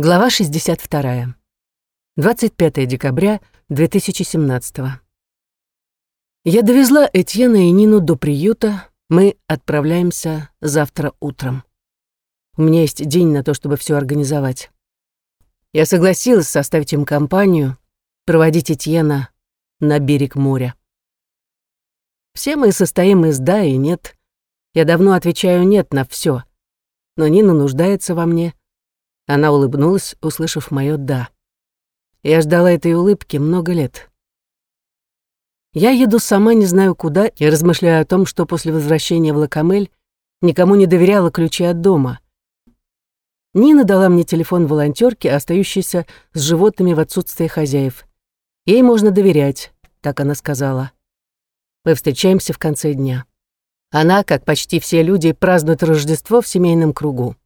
Глава 62. 25 декабря 2017. Я довезла Этьена и Нину до приюта. Мы отправляемся завтра утром. У меня есть день на то, чтобы все организовать. Я согласилась составить им компанию, проводить Этьена на берег моря. Все мы состоим из «да» и «нет». Я давно отвечаю «нет» на все. Но Нина нуждается во мне. Она улыбнулась, услышав мое «да». Я ждала этой улыбки много лет. Я еду сама не знаю куда и размышляю о том, что после возвращения в Лакамель никому не доверяла ключи от дома. Нина дала мне телефон волонтерки, остающейся с животными в отсутствие хозяев. Ей можно доверять, так она сказала. Мы встречаемся в конце дня. Она, как почти все люди, празднует Рождество в семейном кругу.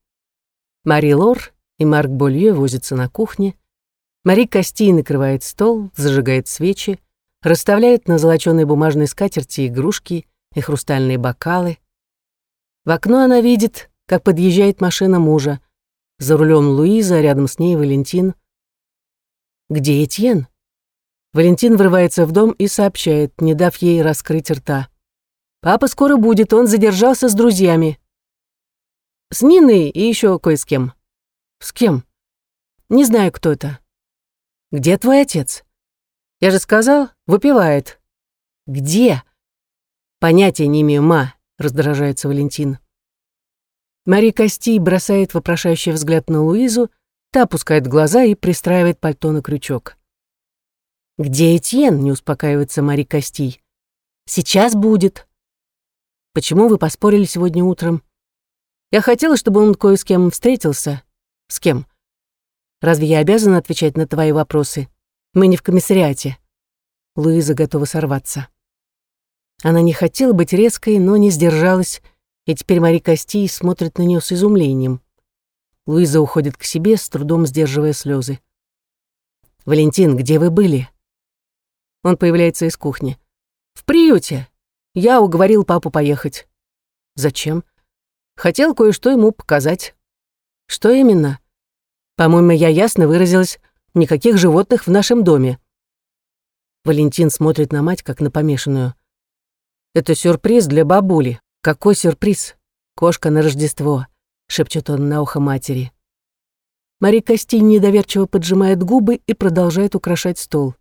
Мари Лор и Марк Болье возятся на кухне. Мари Кости накрывает стол, зажигает свечи, расставляет на золочёной бумажной скатерти игрушки и хрустальные бокалы. В окно она видит, как подъезжает машина мужа. За рулем Луиза, рядом с ней Валентин. Где Этьен? Валентин врывается в дом и сообщает, не дав ей раскрыть рта. «Папа скоро будет, он задержался с друзьями». «С Ниной и еще кое с кем». «С кем?» «Не знаю, кто это». «Где твой отец?» «Я же сказал, выпивает». «Где?» «Понятия не имею, ма», — раздражается Валентин. Мари Кости бросает вопрошающий взгляд на Луизу, та опускает глаза и пристраивает пальто на крючок. «Где Этьен?» — не успокаивается Мари Кости. «Сейчас будет». «Почему вы поспорили сегодня утром?» «Я хотела, чтобы он кое с кем встретился. С кем? Разве я обязана отвечать на твои вопросы? Мы не в комиссариате. Луиза готова сорваться. Она не хотела быть резкой, но не сдержалась, и теперь Мари Кости смотрит на нее с изумлением. Луиза уходит к себе, с трудом сдерживая слезы. «Валентин, где вы были?» Он появляется из кухни. «В приюте. Я уговорил папу поехать». «Зачем?» «Хотел кое-что ему показать». «Что именно?» По-моему, я ясно выразилась, никаких животных в нашем доме. Валентин смотрит на мать, как на помешанную. Это сюрприз для бабули. Какой сюрприз? Кошка на Рождество, шепчет он на ухо матери. Мари Кости недоверчиво поджимает губы и продолжает украшать стол.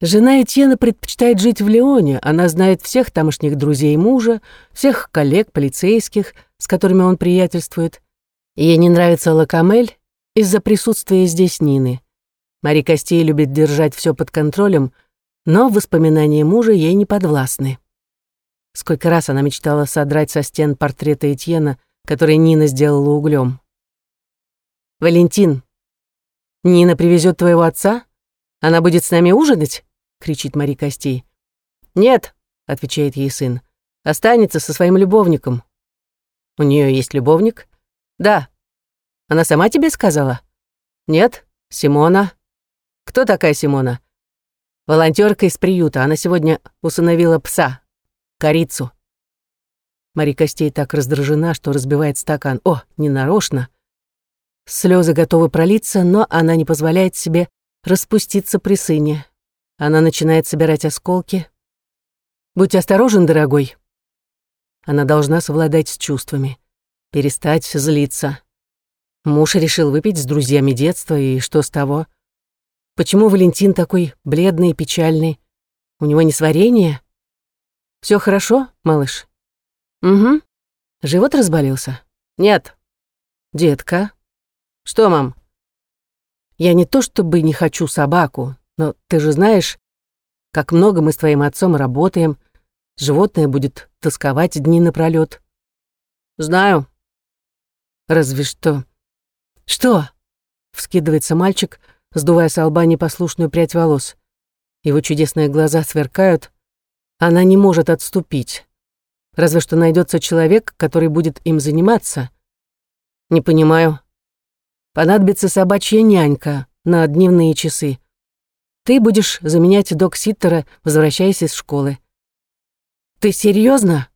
Жена Этьена предпочитает жить в Леоне. Она знает всех тамошних друзей мужа, всех коллег полицейских, с которыми он приятельствует. Ей не нравится Лакамель из-за присутствия здесь Нины. Мари Костей любит держать все под контролем, но воспоминания мужа ей не подвластны. Сколько раз она мечтала содрать со стен портрета Этьена, который Нина сделала углем. «Валентин, Нина привезет твоего отца? Она будет с нами ужинать?» — кричит Мари Костей. «Нет», — отвечает ей сын, — «останется со своим любовником». «У нее есть любовник?» Да. Она сама тебе сказала? Нет, Симона. Кто такая Симона? Волонтерка из приюта. Она сегодня усыновила пса. Корицу. Мари Костей так раздражена, что разбивает стакан. О, ненарочно. Слезы готовы пролиться, но она не позволяет себе распуститься при сыне. Она начинает собирать осколки. «Будь осторожен, дорогой». Она должна совладать с чувствами перестать злиться. Муж решил выпить с друзьями детства, и что с того? Почему Валентин такой бледный и печальный? У него несварение? Все хорошо, малыш? Угу. Живот разболелся? Нет. Детка. Что, мам? Я не то чтобы не хочу собаку, но ты же знаешь, как много мы с твоим отцом работаем. Животное будет тосковать дни напролёт. Знаю, Разве что... Что? Вскидывается мальчик, сдувая с лба непослушную прядь волос. Его чудесные глаза сверкают. Она не может отступить. Разве что найдется человек, который будет им заниматься. Не понимаю. Понадобится собачья нянька на дневные часы. Ты будешь заменять док-ситтера, возвращаясь из школы. Ты серьезно?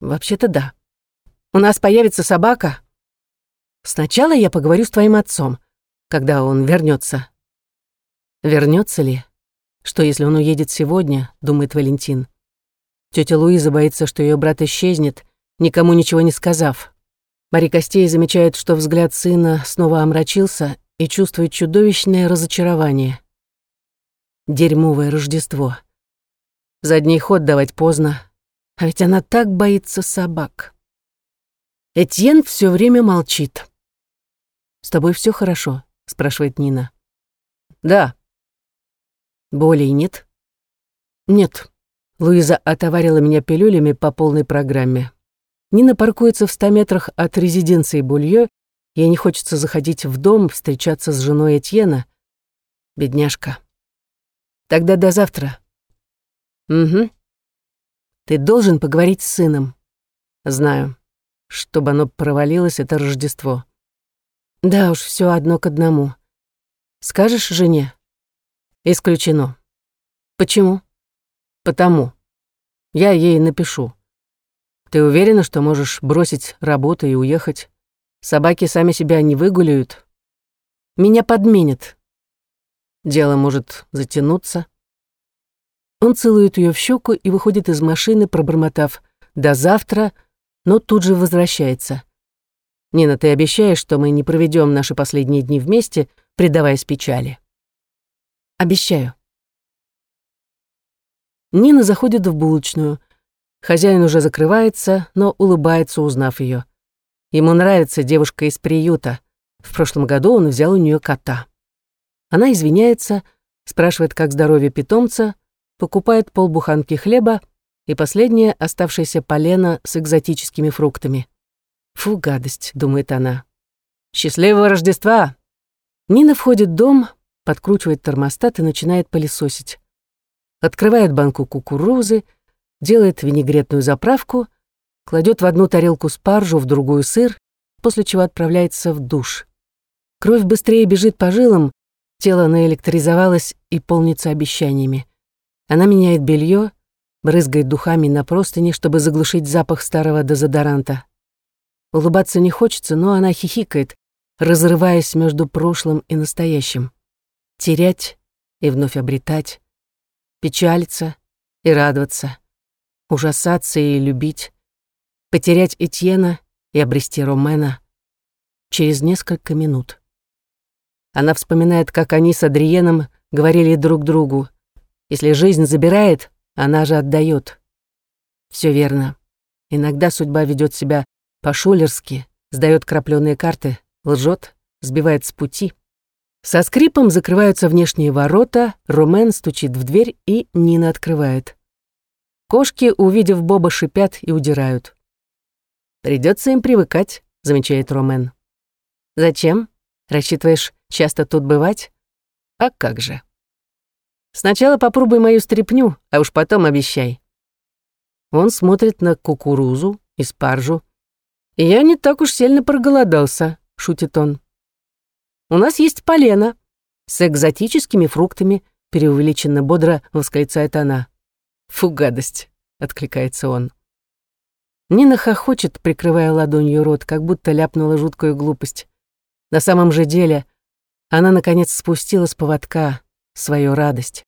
Вообще-то да. У нас появится собака, Сначала я поговорю с твоим отцом, когда он вернется. Вернется ли? Что, если он уедет сегодня, думает Валентин. Тетя Луиза боится, что ее брат исчезнет, никому ничего не сказав. Мари Костей замечает, что взгляд сына снова омрачился и чувствует чудовищное разочарование. Дерьмовое Рождество. Задний ход давать поздно, а ведь она так боится собак. Этьен все время молчит. «С тобой все хорошо?» — спрашивает Нина. «Да». «Болей нет?» «Нет». Луиза отоварила меня пилюлями по полной программе. Нина паркуется в ста метрах от резиденции Булье. Ей не хочется заходить в дом, встречаться с женой Этьена. Бедняжка. Тогда до завтра. Угу. Ты должен поговорить с сыном. Знаю. Чтобы оно провалилось, это Рождество. Да уж, все одно к одному. Скажешь жене? Исключено. Почему? Потому. Я ей напишу. Ты уверена, что можешь бросить работу и уехать? Собаки сами себя не выгуляют. Меня подменят. Дело может затянуться. Он целует ее в щеку и выходит из машины, пробормотав «до завтра», но тут же возвращается. «Нина, ты обещаешь, что мы не проведем наши последние дни вместе, предаваясь печали?» «Обещаю». Нина заходит в булочную. Хозяин уже закрывается, но улыбается, узнав ее. Ему нравится девушка из приюта. В прошлом году он взял у нее кота. Она извиняется, спрашивает, как здоровье питомца, покупает полбуханки хлеба и последнее оставшееся полено с экзотическими фруктами. «Фу, гадость», — думает она. «Счастливого Рождества!» Нина входит в дом, подкручивает термостат и начинает пылесосить. Открывает банку кукурузы, делает винегретную заправку, кладет в одну тарелку спаржу, в другую сыр, после чего отправляется в душ. Кровь быстрее бежит по жилам, тело наэлектризовалось и полнится обещаниями. Она меняет белье, брызгает духами на простыни, чтобы заглушить запах старого дезодоранта. Улыбаться не хочется, но она хихикает, разрываясь между прошлым и настоящим. Терять и вновь обретать, печалиться и радоваться ужасаться и любить, потерять Этьена и обрести Ромена через несколько минут. Она вспоминает, как они с Адриеном говорили друг другу, «Если жизнь забирает, она же отдает». Все верно. Иногда судьба ведет себя по-шулерски, сдает крапленые карты, лжет, сбивает с пути. Со скрипом закрываются внешние ворота, Ромен стучит в дверь, и Нина открывает. Кошки, увидев Боба, шипят и удирают. Придется им привыкать», — замечает Ромен. «Зачем? Рассчитываешь часто тут бывать?» «А как же?» «Сначала попробуй мою стряпню, а уж потом обещай». Он смотрит на кукурузу и спаржу. «Я не так уж сильно проголодался», — шутит он. «У нас есть полено с экзотическими фруктами», — преувеличенно бодро восклицает она. «Фу, гадость!» — откликается он. Нина хохочет, прикрывая ладонью рот, как будто ляпнула жуткую глупость. На самом же деле она, наконец, спустила с поводка свою радость.